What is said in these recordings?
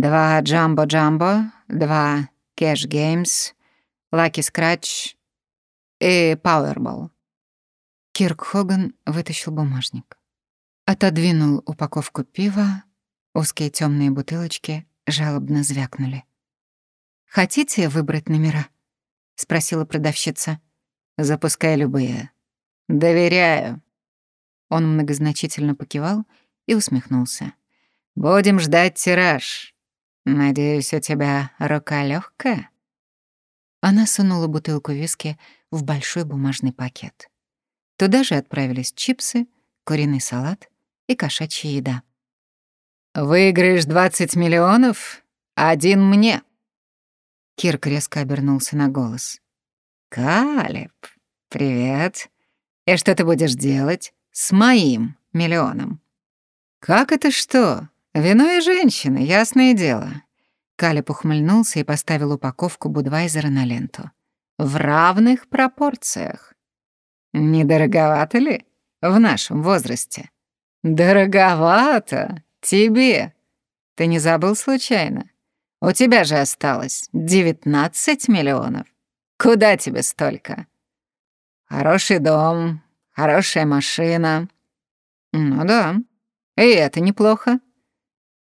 два Jumbo-Jumbo, два Cash Games, Lucky Scratch и Powerball. Кирк Хоган вытащил бумажник. Отодвинул упаковку пива, узкие темные бутылочки жалобно звякнули. «Хотите выбрать номера?» — спросила продавщица. «Запускай любые». «Доверяю». Он многозначительно покивал и усмехнулся. «Будем ждать тираж. Надеюсь, у тебя рука легкая. Она сунула бутылку виски в большой бумажный пакет. Туда же отправились чипсы, куриный салат и кошачья еда. «Выиграешь 20 миллионов? Один мне!» Кирк резко обернулся на голос. «Калеб, привет. И что ты будешь делать с моим миллионом?» «Как это что? Вино и женщины, ясное дело». Калеб ухмыльнулся и поставил упаковку Будвайзера на ленту. «В равных пропорциях. Не дороговато ли в нашем возрасте?» «Дороговато? Тебе? Ты не забыл случайно? У тебя же осталось 19 миллионов. Куда тебе столько? Хороший дом, хорошая машина. Ну да, и это неплохо.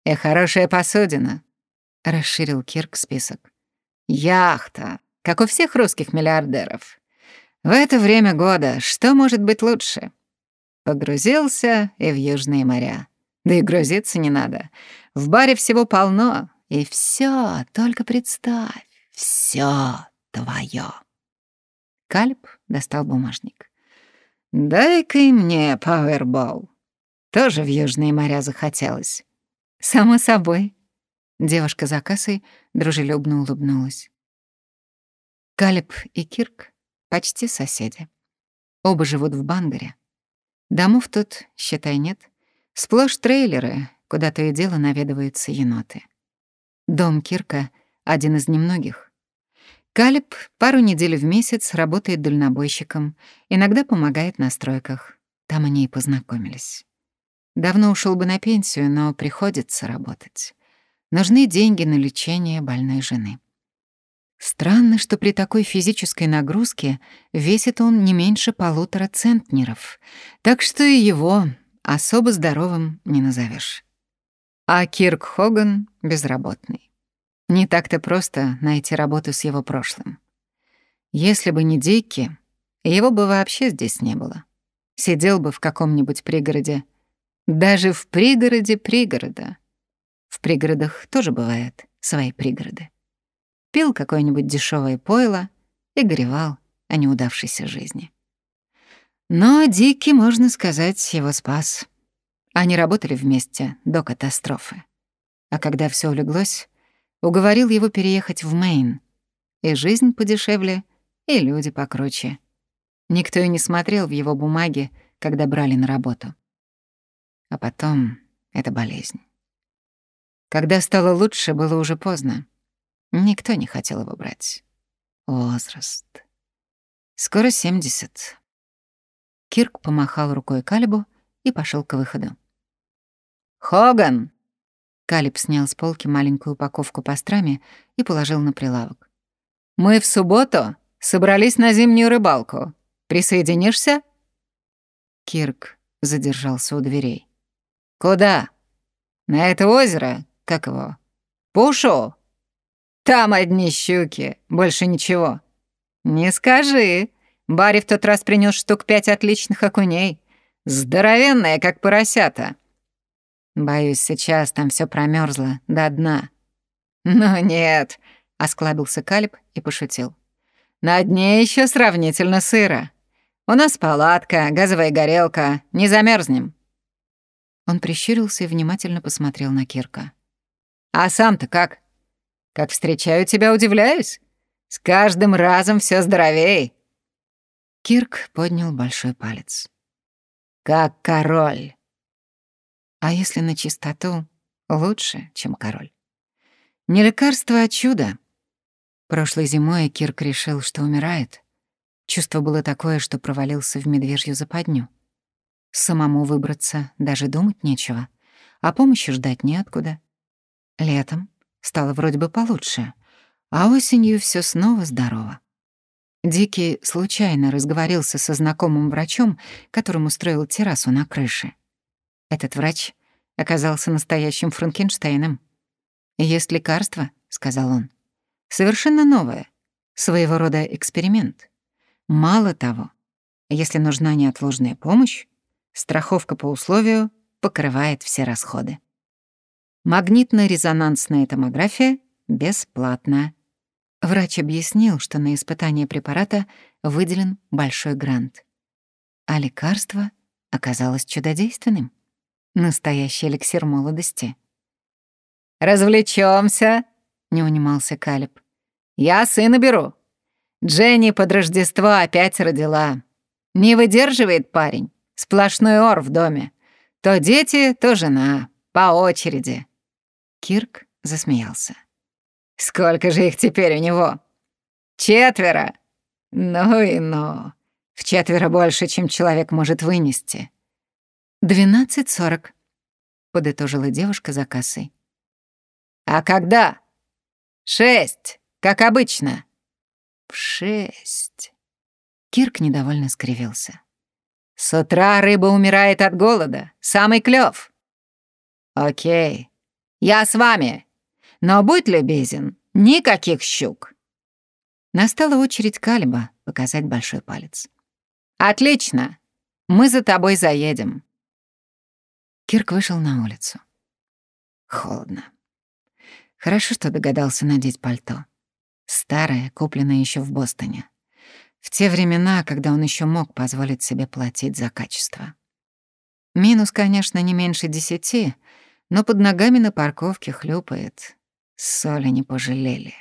И хорошая посудина. Расширил Кирк список. Яхта, как у всех русских миллиардеров. В это время года что может быть лучше? Погрузился и в южные моря. Да и грузиться не надо. В баре всего полно, и все, только представь, все твое. Кальп достал бумажник. «Дай-ка и мне пауэрбол. Тоже в южные моря захотелось». «Само собой». Девушка за кассой дружелюбно улыбнулась. Калиб и Кирк почти соседи. Оба живут в Бангаре. Домов тут, считай, нет. Сплошь трейлеры, куда то и дело наведываются еноты. Дом Кирка — один из немногих. Калиб пару недель в месяц работает дальнобойщиком, иногда помогает на стройках. Там они и познакомились. Давно ушел бы на пенсию, но приходится работать. Нужны деньги на лечение больной жены. Странно, что при такой физической нагрузке весит он не меньше полутора центнеров, так что и его особо здоровым не назовешь. А Кирк Хоган безработный. Не так-то просто найти работу с его прошлым. Если бы не Дикки, его бы вообще здесь не было. Сидел бы в каком-нибудь пригороде. Даже в пригороде пригорода. В пригородах тоже бывают свои пригороды пил какое-нибудь дешевое пойло и горевал о неудавшейся жизни. Но Дикий, можно сказать, его спас. Они работали вместе до катастрофы. А когда все улеглось, уговорил его переехать в Мэйн. И жизнь подешевле, и люди покруче. Никто и не смотрел в его бумаги, когда брали на работу. А потом это болезнь. Когда стало лучше, было уже поздно. Никто не хотел его брать. Возраст. Скоро 70. Кирк помахал рукой Калибу и пошел к выходу. «Хоган!» Калиб снял с полки маленькую упаковку пастрами и положил на прилавок. «Мы в субботу собрались на зимнюю рыбалку. Присоединишься?» Кирк задержался у дверей. «Куда? На это озеро? Как его? Пушу?» Там одни щуки, больше ничего. Не скажи. Барри в тот раз принес штук пять отличных окуней. Здоровенная, как поросята. Боюсь, сейчас там все промерзло до дна. Ну нет, осклабился Калиб и пошутил. На дне еще сравнительно сыро. У нас палатка, газовая горелка, не замерзнем. Он прищурился и внимательно посмотрел на Кирка. А сам-то как? Как встречаю тебя, удивляюсь. С каждым разом все здоровей. Кирк поднял большой палец. Как король. А если на чистоту, лучше, чем король. Не лекарство, а чудо. Прошлой зимой Кирк решил, что умирает. Чувство было такое, что провалился в медвежью западню. Самому выбраться даже думать нечего, а помощи ждать неоткуда. Летом стало вроде бы получше, а осенью все снова здорово. Дикий случайно разговорился со знакомым врачом, которому строил террасу на крыше. Этот врач оказался настоящим Франкенштейном. «Есть лекарство», — сказал он. «Совершенно новое, своего рода эксперимент. Мало того, если нужна неотложная помощь, страховка по условию покрывает все расходы. Магнитно-резонансная томография бесплатна. Врач объяснил, что на испытание препарата выделен большой грант. А лекарство оказалось чудодейственным. Настоящий эликсир молодости. Развлечемся, не унимался Калиб. «Я сына беру. Дженни под Рождество опять родила. Не выдерживает парень. Сплошной ор в доме. То дети, то жена. По очереди». Кирк засмеялся. Сколько же их теперь у него? Четверо. Ну и ну. В четверо больше, чем человек может вынести. «Двенадцать сорок», — подытожила девушка за кассой. «А когда?» «Шесть, как обычно». «В шесть». Кирк недовольно скривился. «С утра рыба умирает от голода. Самый клёв». «Окей. Я с вами. Но будь любезен, никаких щук. Настала очередь Калиба показать большой палец. «Отлично! Мы за тобой заедем». Кирк вышел на улицу. Холодно. Хорошо, что догадался надеть пальто. Старое, купленное еще в Бостоне. В те времена, когда он еще мог позволить себе платить за качество. Минус, конечно, не меньше десяти, но под ногами на парковке хлюпает. Соли не пожалели.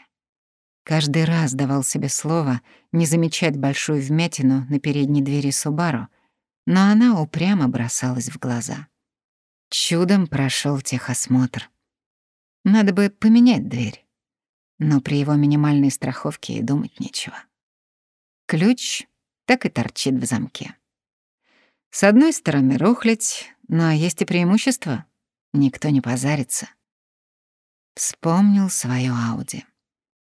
Каждый раз давал себе слово не замечать большую вмятину на передней двери Субару, но она упрямо бросалась в глаза. Чудом прошел техосмотр. Надо бы поменять дверь, но при его минимальной страховке и думать нечего. Ключ так и торчит в замке. С одной стороны рухлядь, но есть и преимущество. Никто не позарится. Вспомнил свою Ауди.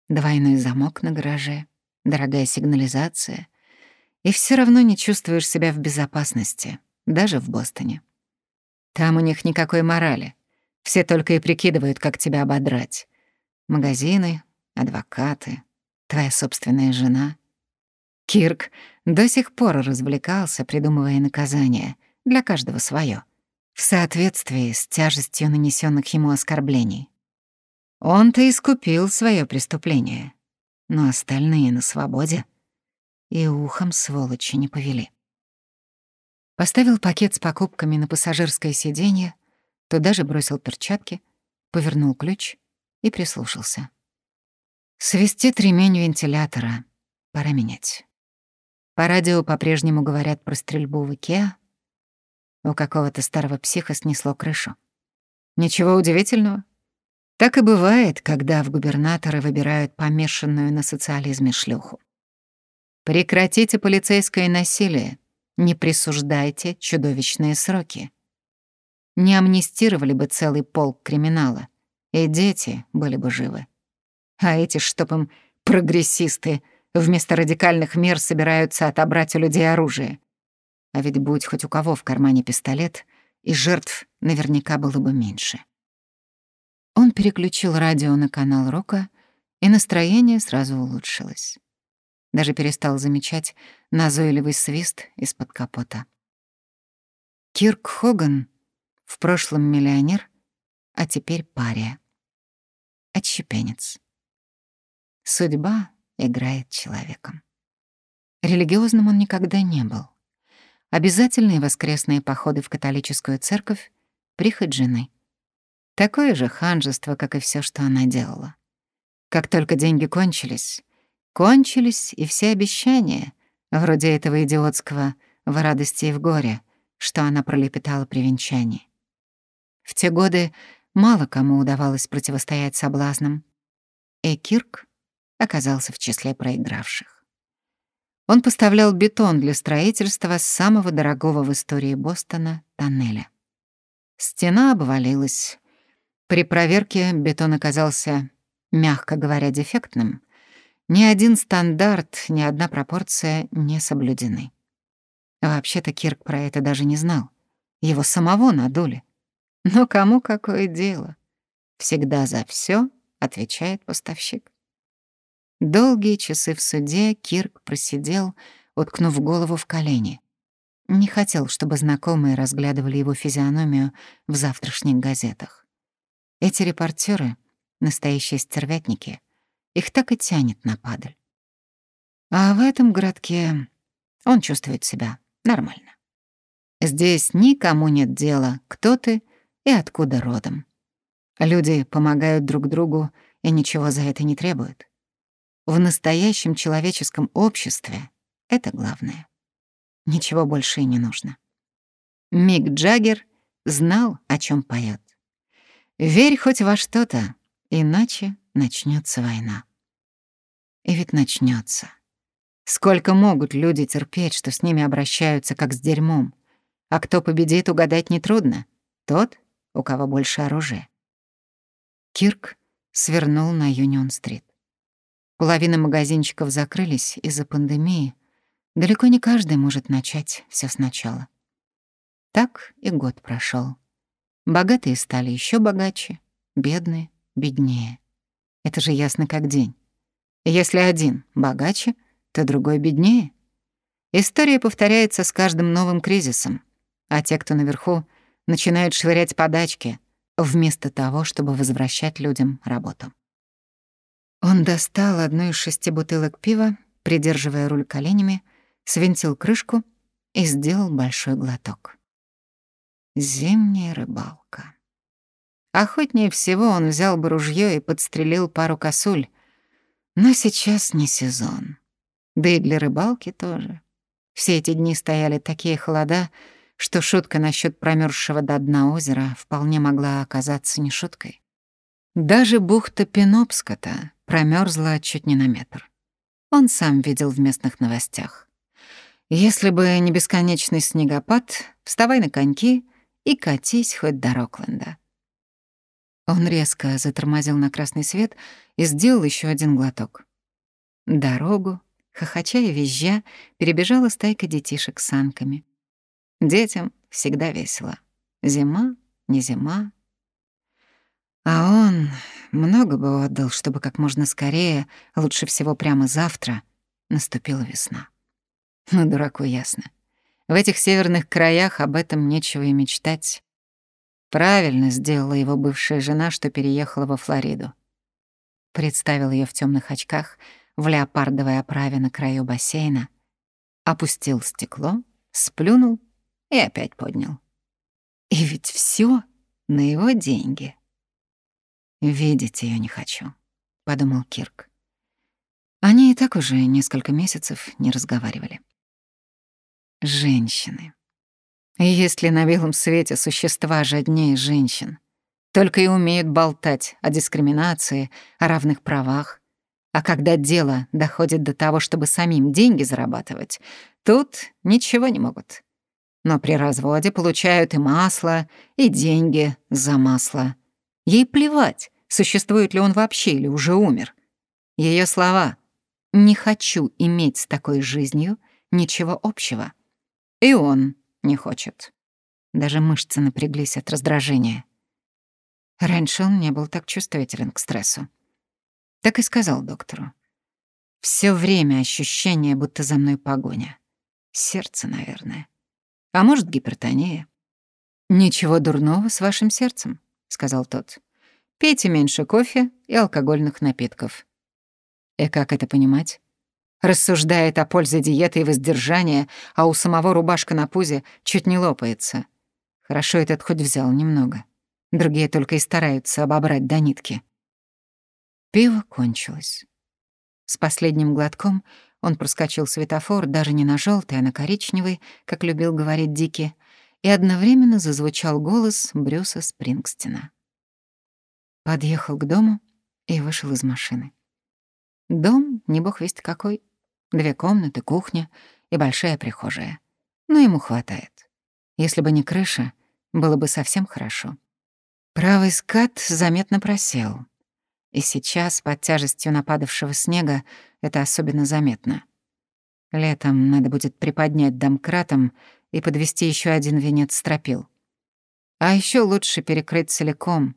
Двойной замок на гараже, дорогая сигнализация. И все равно не чувствуешь себя в безопасности, даже в Бостоне. Там у них никакой морали. Все только и прикидывают, как тебя ободрать. Магазины, адвокаты, твоя собственная жена. Кирк до сих пор развлекался, придумывая наказания, для каждого свое, в соответствии с тяжестью нанесенных ему оскорблений. Он-то искупил свое преступление, но остальные на свободе и ухом сволочи не повели. Поставил пакет с покупками на пассажирское сиденье, туда же бросил перчатки, повернул ключ и прислушался. Свистит ремень вентилятора. Пора менять. По радио по-прежнему говорят про стрельбу в Икеа. У какого-то старого психа снесло крышу. Ничего удивительного. Так и бывает, когда в губернаторы выбирают помешанную на социализме шлюху. Прекратите полицейское насилие, не присуждайте чудовищные сроки. Не амнистировали бы целый полк криминала, и дети были бы живы. А эти, чтоб им прогрессисты, вместо радикальных мер собираются отобрать у людей оружие. А ведь будь хоть у кого в кармане пистолет, и жертв наверняка было бы меньше. Он переключил радио на канал рока, и настроение сразу улучшилось. Даже перестал замечать назойливый свист из-под капота. Кирк Хоган в прошлом миллионер, а теперь пария. Отщепенец. Судьба играет человеком. Религиозным он никогда не был. Обязательные воскресные походы в католическую церковь, прихоть жены — Такое же ханжество, как и все, что она делала. Как только деньги кончились, кончились и все обещания, вроде этого идиотского «в радости и в горе», что она пролепетала при венчании. В те годы мало кому удавалось противостоять соблазнам, и Кирк оказался в числе проигравших. Он поставлял бетон для строительства самого дорогого в истории Бостона тоннеля. Стена обвалилась, При проверке бетон оказался, мягко говоря, дефектным. Ни один стандарт, ни одна пропорция не соблюдены. Вообще-то Кирк про это даже не знал. Его самого надули. Но кому какое дело? Всегда за все отвечает поставщик. Долгие часы в суде Кирк просидел, уткнув голову в колени. Не хотел, чтобы знакомые разглядывали его физиономию в завтрашних газетах. Эти репортеры — настоящие стервятники. Их так и тянет на падаль. А в этом городке он чувствует себя нормально. Здесь никому нет дела, кто ты и откуда родом. Люди помогают друг другу и ничего за это не требуют. В настоящем человеческом обществе это главное. Ничего больше и не нужно. Мик Джаггер знал, о чем поет. «Верь хоть во что-то, иначе начнется война». И ведь начнется. Сколько могут люди терпеть, что с ними обращаются как с дерьмом? А кто победит, угадать нетрудно. Тот, у кого больше оружия. Кирк свернул на Юнион-стрит. Половина магазинчиков закрылись из-за пандемии. Далеко не каждый может начать все сначала. Так и год прошел. Богатые стали еще богаче, бедные — беднее. Это же ясно как день. Если один богаче, то другой беднее. История повторяется с каждым новым кризисом, а те, кто наверху, начинают швырять подачки, вместо того, чтобы возвращать людям работу. Он достал одну из шести бутылок пива, придерживая руль коленями, свинтил крышку и сделал большой глоток. Зимняя рыбалка. Охотнее всего он взял бы ружье и подстрелил пару косуль, но сейчас не сезон. Да и для рыбалки тоже. Все эти дни стояли такие холода, что шутка насчет промерзшего до дна озера вполне могла оказаться не шуткой. Даже бухта Пенопската промерзла чуть не на метр. Он сам видел в местных новостях. Если бы не бесконечный снегопад, вставай на коньки и катись хоть до Рокленда. Он резко затормозил на красный свет и сделал еще один глоток. Дорогу, хохоча и визжа, перебежала стайка детишек с санками. Детям всегда весело. Зима, не зима. А он много бы отдал, чтобы как можно скорее, лучше всего прямо завтра, наступила весна. Ну, дураку ясно. В этих северных краях об этом нечего и мечтать. Правильно сделала его бывшая жена, что переехала во Флориду. Представил ее в темных очках, в леопардовой оправе на краю бассейна, опустил стекло, сплюнул и опять поднял. И ведь все на его деньги. «Видеть ее не хочу», — подумал Кирк. Они и так уже несколько месяцев не разговаривали. Женщины. Есть ли на белом свете существа жаднее женщин? Только и умеют болтать о дискриминации, о равных правах. А когда дело доходит до того, чтобы самим деньги зарабатывать, тут ничего не могут но при разводе получают и масло, и деньги за масло. Ей плевать, существует ли он вообще или уже умер. Ее слова «не хочу иметь с такой жизнью ничего общего». И он не хочет. Даже мышцы напряглись от раздражения. Раньше он не был так чувствителен к стрессу. Так и сказал доктору. Все время ощущение, будто за мной погоня. Сердце, наверное. А может, гипертония. «Ничего дурного с вашим сердцем», — сказал тот. «Пейте меньше кофе и алкогольных напитков». И как это понимать? Рассуждает о пользе диеты и воздержания, а у самого рубашка на пузе чуть не лопается. Хорошо этот хоть взял немного. Другие только и стараются обобрать до нитки. Пиво кончилось. С последним глотком он проскочил светофор даже не на желтый, а на коричневый, как любил говорить Дики, и одновременно зазвучал голос Брюса Спрингстина. Подъехал к дому и вышел из машины. Дом, не бог весть какой. Две комнаты, кухня и большая прихожая. Но ему хватает. Если бы не крыша, было бы совсем хорошо. Правый скат заметно просел. И сейчас, под тяжестью нападавшего снега, это особенно заметно. Летом надо будет приподнять домкратом и подвести еще один венец стропил. А еще лучше перекрыть целиком.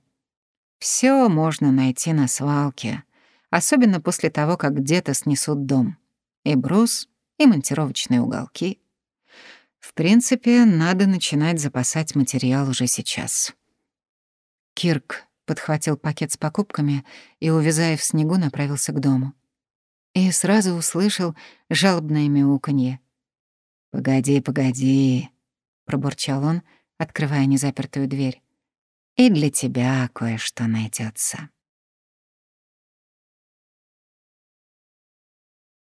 Все можно найти на свалке, особенно после того, как где-то снесут дом. И брус, и монтировочные уголки. В принципе, надо начинать запасать материал уже сейчас. Кирк подхватил пакет с покупками и, увязая в снегу, направился к дому. И сразу услышал жалобное мяуканье. «Погоди, погоди», — пробурчал он, открывая незапертую дверь. «И для тебя кое-что найдется.